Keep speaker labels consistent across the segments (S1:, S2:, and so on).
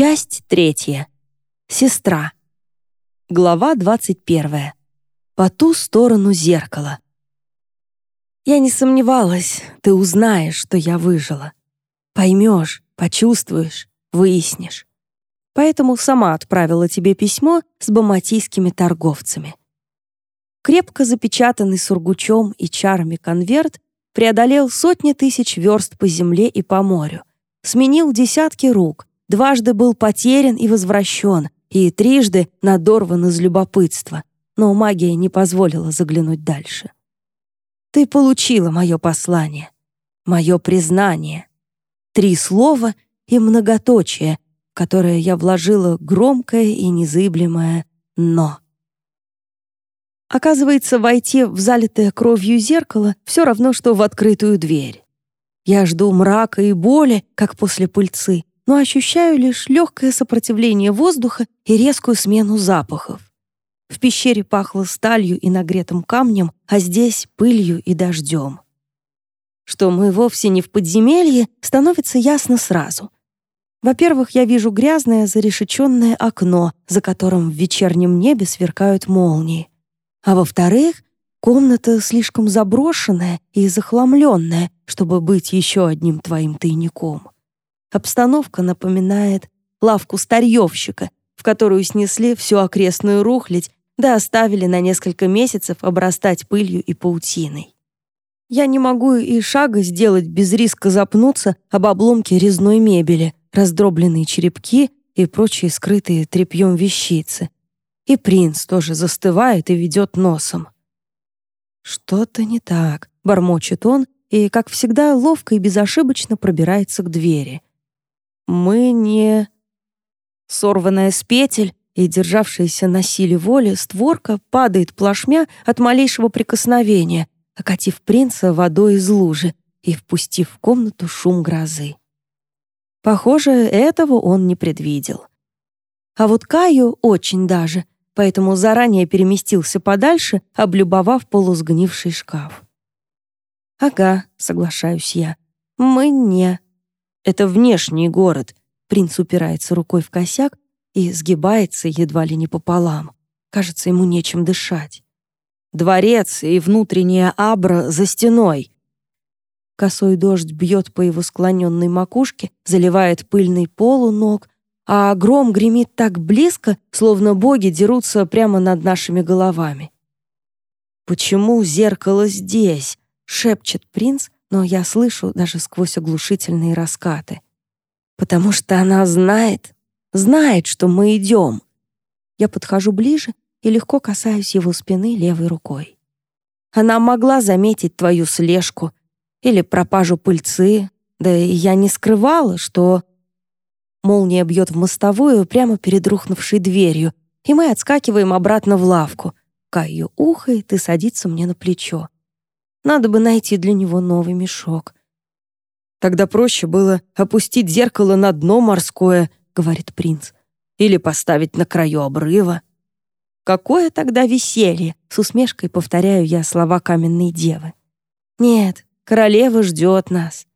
S1: Часть третья. Сестра. Глава двадцать первая. По ту сторону зеркала. Я не сомневалась, ты узнаешь, что я выжила. Поймешь, почувствуешь, выяснишь. Поэтому сама отправила тебе письмо с баматийскими торговцами. Крепко запечатанный сургучом и чарами конверт преодолел сотни тысяч верст по земле и по морю, сменил десятки рук, дважды был потерян и возвращен, и трижды надорван из любопытства, но магия не позволила заглянуть дальше. Ты получила мое послание, мое признание. Три слова и многоточие, в которое я вложила громкое и незыблемое «но». Оказывается, войти в залитое кровью зеркало все равно, что в открытую дверь. Я жду мрака и боли, как после пыльцы, но ощущаю лишь легкое сопротивление воздуха и резкую смену запахов. В пещере пахло сталью и нагретым камнем, а здесь — пылью и дождем. Что мы вовсе не в подземелье, становится ясно сразу. Во-первых, я вижу грязное зарешеченное окно, за которым в вечернем небе сверкают молнии. А во-вторых, комната слишком заброшенная и захламленная, чтобы быть еще одним твоим тайником. Обстановка напоминает лавку старьевщика, в которую снесли всю окрестную рухлядь, да оставили на несколько месяцев обрастать пылью и паутиной. Я не могу и шага сделать без риска запнуться об обломке резной мебели, раздробленные черепки и прочие скрытые тряпьем вещицы. И принц тоже застывает и ведет носом. «Что-то не так», — бормочет он, и, как всегда, ловко и безошибочно пробирается к двери. Мы не... Сорванная с петель и державшаяся на силе воли створка падает плашмя от малейшего прикосновения, окатив принца водой из лужи и впустив в комнату шум грозы. Похоже, этого он не предвидел. А вот Каю очень даже, поэтому заранее переместился подальше, облюбовав полусгнивший шкаф. «Ага», — соглашаюсь я, — «мы не...» Это внешний город. Принц упирается рукой в косяк и сгибается едва ли не пополам. Кажется, ему нечем дышать. Дворец и внутренняя абра за стеной. Косой дождь бьет по его склоненной макушке, заливает пыльный пол у ног, а гром гремит так близко, словно боги дерутся прямо над нашими головами. «Почему зеркало здесь?» — шепчет принц, но я слышу даже сквозь оглушительные раскаты. Потому что она знает, знает, что мы идем. Я подхожу ближе и легко касаюсь его спины левой рукой. Она могла заметить твою слежку или пропажу пыльцы, да и я не скрывала, что... Молния бьет в мостовую прямо перед рухнувшей дверью, и мы отскакиваем обратно в лавку. Каю ухает и садится мне на плечо. Надо бы найти для него новый мешок. Тогда проще было опустить зеркало на дно морское, говорит принц, или поставить на краю обрыва. Какое тогда веселье, с усмешкой повторяю я слова каменной девы. Нет, королева ждет нас.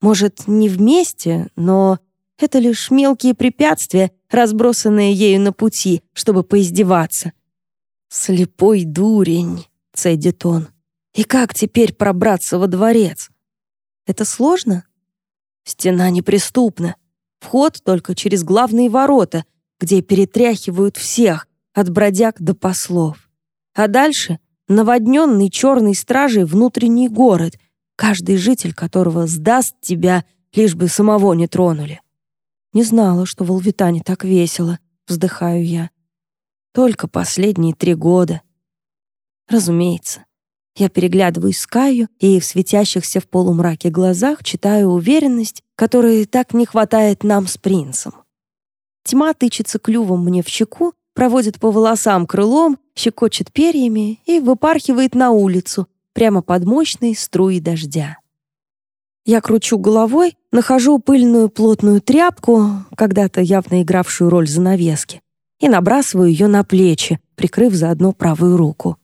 S1: Может, не вместе, но это лишь мелкие препятствия, разбросанные ею на пути, чтобы поиздеваться. «Слепой дурень», — цедит он. И как теперь пробраться во дворец? Это сложно? Стена неприступна. Вход только через главные ворота, где перетряхивают всех, от бродяг до послов. А дальше наводненный черной стражей внутренний город, каждый житель которого сдаст тебя, лишь бы самого не тронули. Не знала, что в Алвитане так весело, вздыхаю я. Только последние три года. Разумеется, я переглядываюсь с Каю и в светящихся в полумраке глазах читаю уверенность, которой так не хватает нам с принцем. Тьма тычется клювом мне в щеку, проводит по волосам крылом, щекочет перьями и выпархивает на улицу, прямо под мощной струей дождя. Я кручу головой, нахожу пыльную плотную тряпку, когда-то явно игравшую роль занавески, и набрасываю ее на плечи, прикрыв заодно правую руку.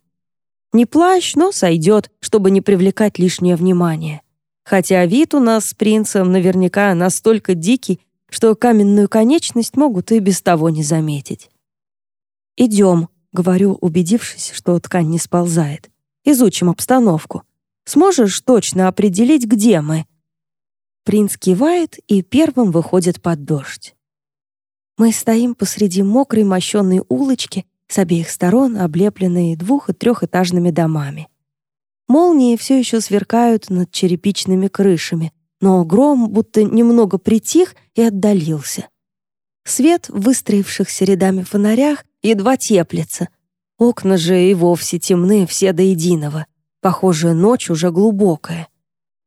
S1: Не плащ, но сойдет, чтобы не привлекать лишнее внимание. Хотя вид у нас с принцем наверняка настолько дикий, что каменную конечность могут и без того не заметить. «Идем», — говорю, убедившись, что ткань не сползает. «Изучим обстановку. Сможешь точно определить, где мы?» Принц кивает и первым выходит под дождь. Мы стоим посреди мокрой мощенной улочки, с обеих сторон облепленные двух- и трехэтажными домами. Молнии все еще сверкают над черепичными крышами, но гром будто немного притих и отдалился. Свет выстроившихся рядами фонарях едва теплится. Окна же и вовсе темны все до единого. Похоже, ночь уже глубокая.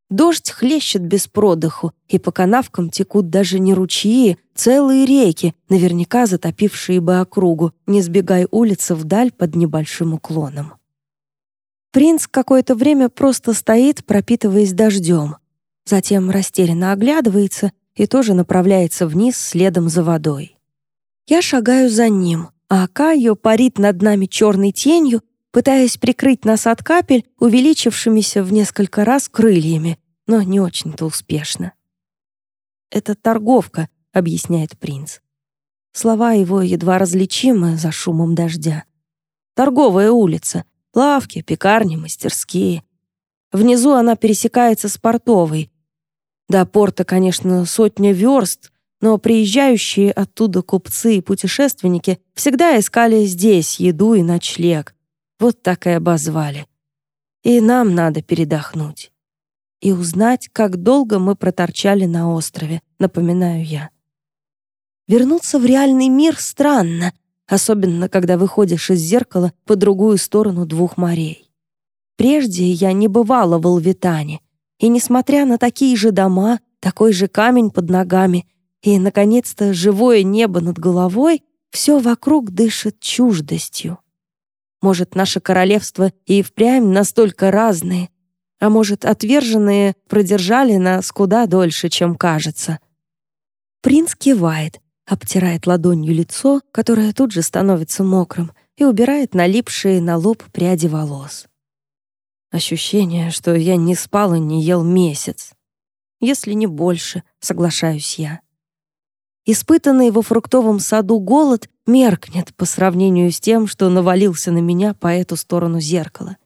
S1: Дождь хлещет без продыху, и по канавкам текут даже не ручьи, целые реки, наверняка затопившие бы округу, не сбегая улицы вдаль под небольшим уклоном. Принц какое-то время просто стоит, пропитываясь дождем. Затем растерянно оглядывается и тоже направляется вниз следом за водой. Я шагаю за ним, а Кайо парит над нами черной тенью, пытаясь прикрыть нас от капель, увеличившимися в несколько раз крыльями, но не очень-то успешно. «Это торговка», — объясняет принц. Слова его едва различимы за шумом дождя. «Торговая улица. Лавки, пекарни, мастерские. Внизу она пересекается с портовой. До порта, конечно, сотня верст, но приезжающие оттуда купцы и путешественники всегда искали здесь еду и ночлег. Вот так и обозвали. И нам надо передохнуть и узнать, как долго мы проторчали на острове, напоминаю я. Вернуться в реальный мир странно, особенно когда выходишь из зеркала по другую сторону двух морей. Прежде я не бывала в Алвитане, и, несмотря на такие же дома, такой же камень под ногами и, наконец-то, живое небо над головой, все вокруг дышит чуждостью. Может, наше королевство и впрямь настолько разные, а может, отверженные продержали нас куда дольше, чем кажется. Принц кивает, обтирает ладонью лицо, которое тут же становится мокрым, и убирает налипшие на лоб пряди волос. Ощущение, что я не спал и не ел месяц. Если не больше, соглашаюсь я. Испытанный во фруктовом саду голод меркнет по сравнению с тем, что навалился на меня по эту сторону зеркала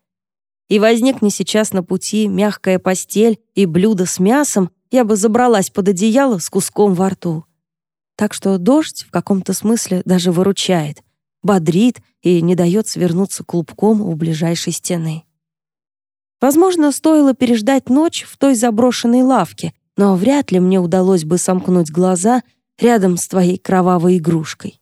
S1: и возникне сейчас на пути мягкая постель и блюдо с мясом, я бы забралась под одеяло с куском во рту. Так что дождь в каком-то смысле даже выручает, бодрит и не дает свернуться клубком у ближайшей стены. Возможно, стоило переждать ночь в той заброшенной лавке, но вряд ли мне удалось бы сомкнуть глаза рядом с твоей кровавой игрушкой.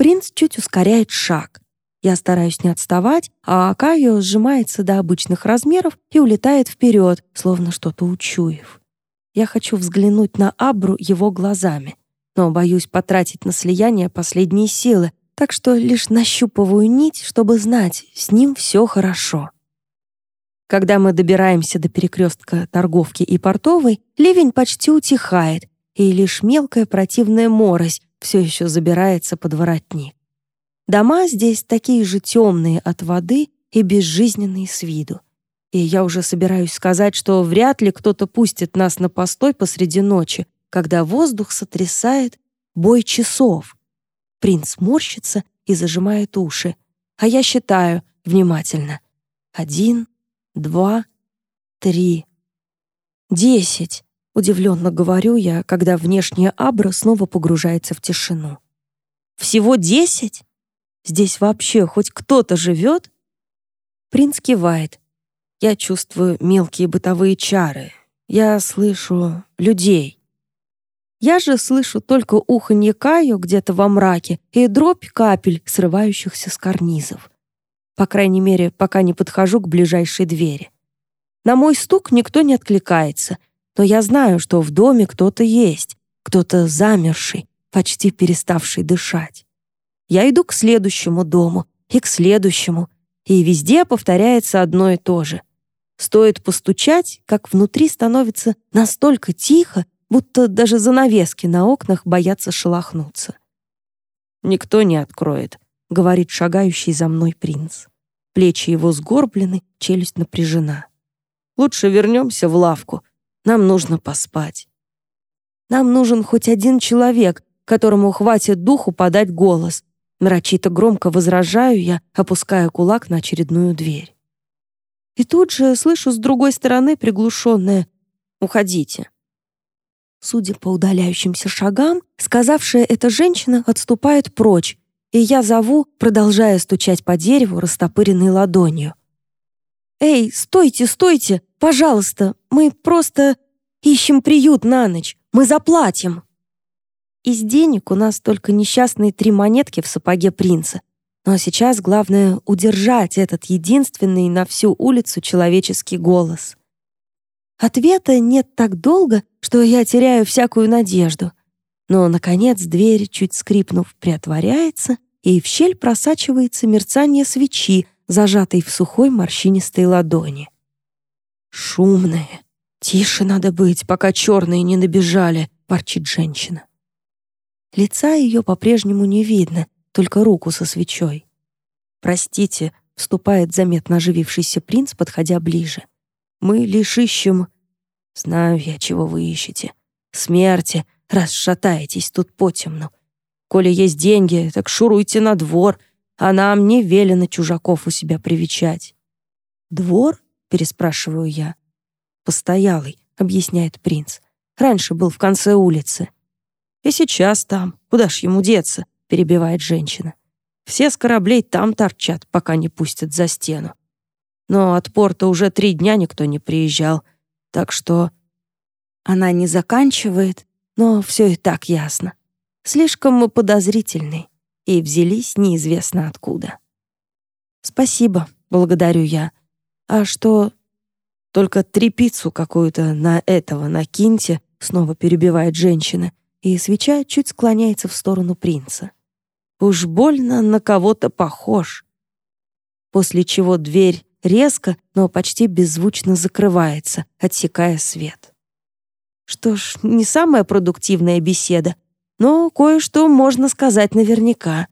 S1: Принц чуть ускоряет шаг. Я стараюсь не отставать, а Акайо сжимается до обычных размеров и улетает вперед, словно что-то учуяв. Я хочу взглянуть на Абру его глазами, но боюсь потратить на слияние последние силы, так что лишь нащупываю нить, чтобы знать, с ним все хорошо. Когда мы добираемся до перекрестка торговки и портовой, ливень почти утихает, и лишь мелкая противная морось все еще забирается под воротник. Дома здесь такие же темные от воды и безжизненные с виду. И я уже собираюсь сказать, что вряд ли кто-то пустит нас на постой посреди ночи, когда воздух сотрясает бой часов. Принц морщится и зажимает уши, а я считаю внимательно. Один, два, три, десять. Удивленно говорю я, когда внешняя абра снова погружается в тишину. Всего десять? Здесь вообще хоть кто-то живет?» Принц кивает. Я чувствую мелкие бытовые чары. Я слышу людей. Я же слышу только уханье Каю где-то во мраке и дробь капель, срывающихся с карнизов. По крайней мере, пока не подхожу к ближайшей двери. На мой стук никто не откликается, но я знаю, что в доме кто-то есть, кто-то замерший, почти переставший дышать. Я иду к следующему дому и к следующему, и везде повторяется одно и то же. Стоит постучать, как внутри становится настолько тихо, будто даже занавески на окнах боятся шелохнуться. «Никто не откроет», — говорит шагающий за мной принц. Плечи его сгорблены, челюсть напряжена. «Лучше вернемся в лавку. Нам нужно поспать». Нам нужен хоть один человек, которому хватит духу подать голос. Нарочито громко возражаю я, опуская кулак на очередную дверь. И тут же слышу с другой стороны приглушенное «Уходите». Судя по удаляющимся шагам, сказавшая эта женщина отступает прочь, и я зову, продолжая стучать по дереву растопыренной ладонью. «Эй, стойте, стойте! Пожалуйста, мы просто ищем приют на ночь. Мы заплатим!» Из денег у нас только несчастные три монетки в сапоге принца. Но сейчас главное — удержать этот единственный на всю улицу человеческий голос. Ответа нет так долго, что я теряю всякую надежду. Но, наконец, дверь, чуть скрипнув, приотворяется, и в щель просачивается мерцание свечи, зажатой в сухой морщинистой ладони. «Шумные. Тише надо быть, пока черные не набежали», — ворчит женщина. Лица ее по-прежнему не видно, только руку со свечой. «Простите», — вступает заметно оживившийся принц, подходя ближе. Мы лишь ищем... Знаю я, чего вы ищете. Смерти, раз шатаетесь тут потемну. Коли есть деньги, так шуруйте на двор, а нам не велено чужаков у себя привечать. «Двор?» — переспрашиваю я. «Постоялый», — объясняет принц. «Раньше был в конце улицы». «И сейчас там. Куда ж ему деться?» — перебивает женщина. «Все с кораблей там торчат, пока не пустят за стену но от порта уже три дня никто не приезжал, так что... Она не заканчивает, но все и так ясно. Слишком мы подозрительны и взялись неизвестно откуда. «Спасибо», — благодарю я. «А что...» «Только трепицу какую-то на этого накиньте», — снова перебивает женщина, и свеча чуть склоняется в сторону принца. «Уж больно на кого-то похож». После чего дверь резко, но почти беззвучно закрывается, отсекая свет. Что ж, не самая продуктивная беседа, но кое-что можно сказать наверняка.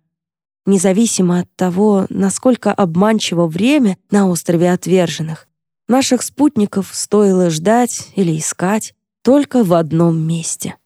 S1: Независимо от того, насколько обманчиво время на острове отверженных, наших спутников стоило ждать или искать только в одном месте.